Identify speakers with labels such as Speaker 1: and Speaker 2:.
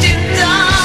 Speaker 1: did I?